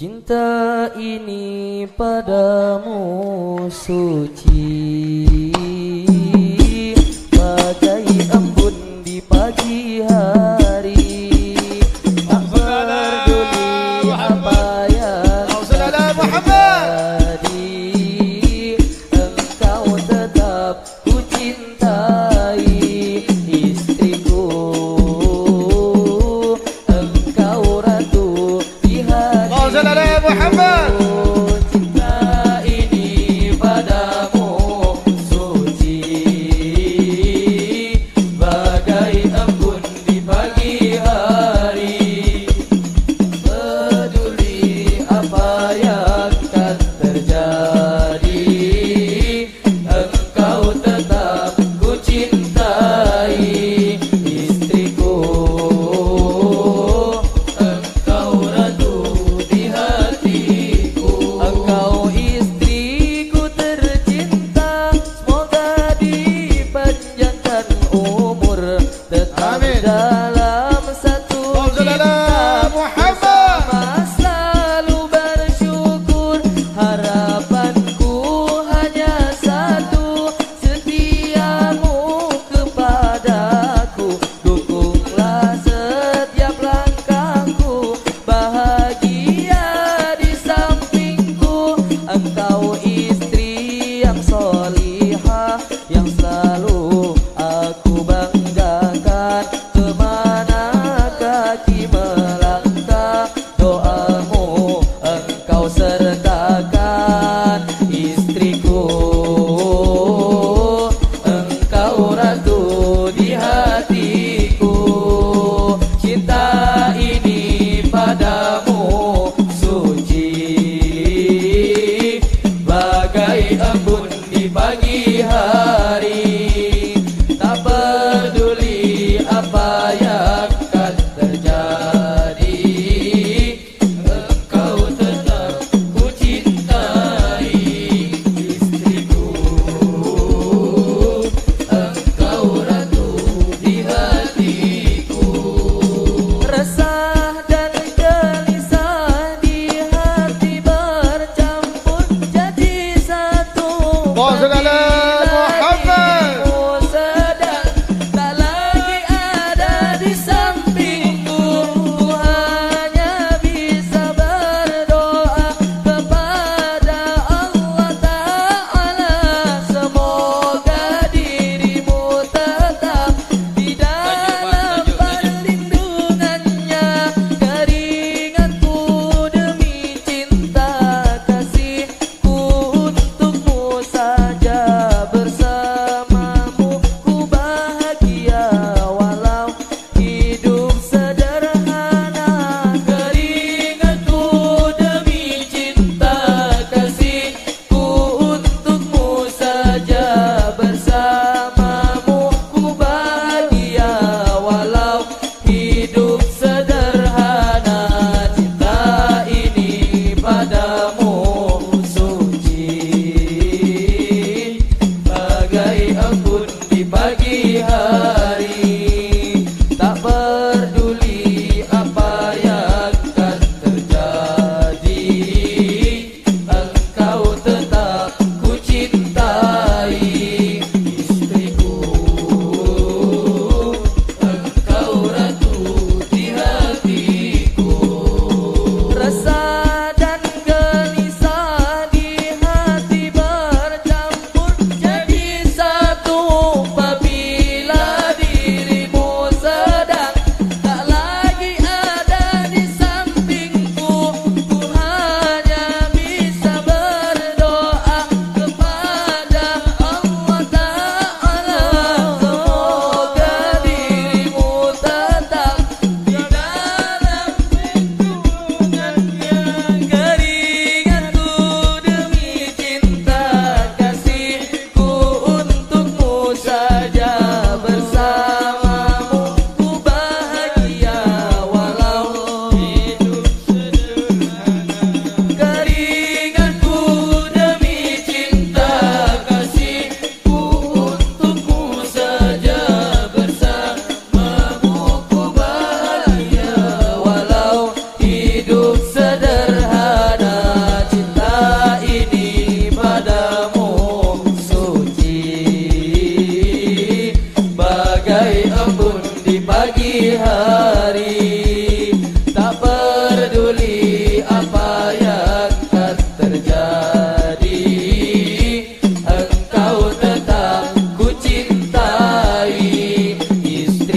Cinta ini padamu suci. Bagai embun di pagi hari. Tak peduli apa yang terjadi. Engkau tetap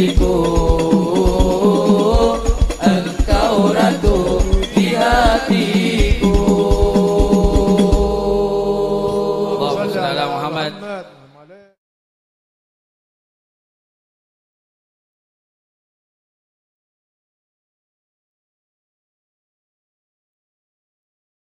istriku Engkau ratu di hatiku. Allahumma Muhammad.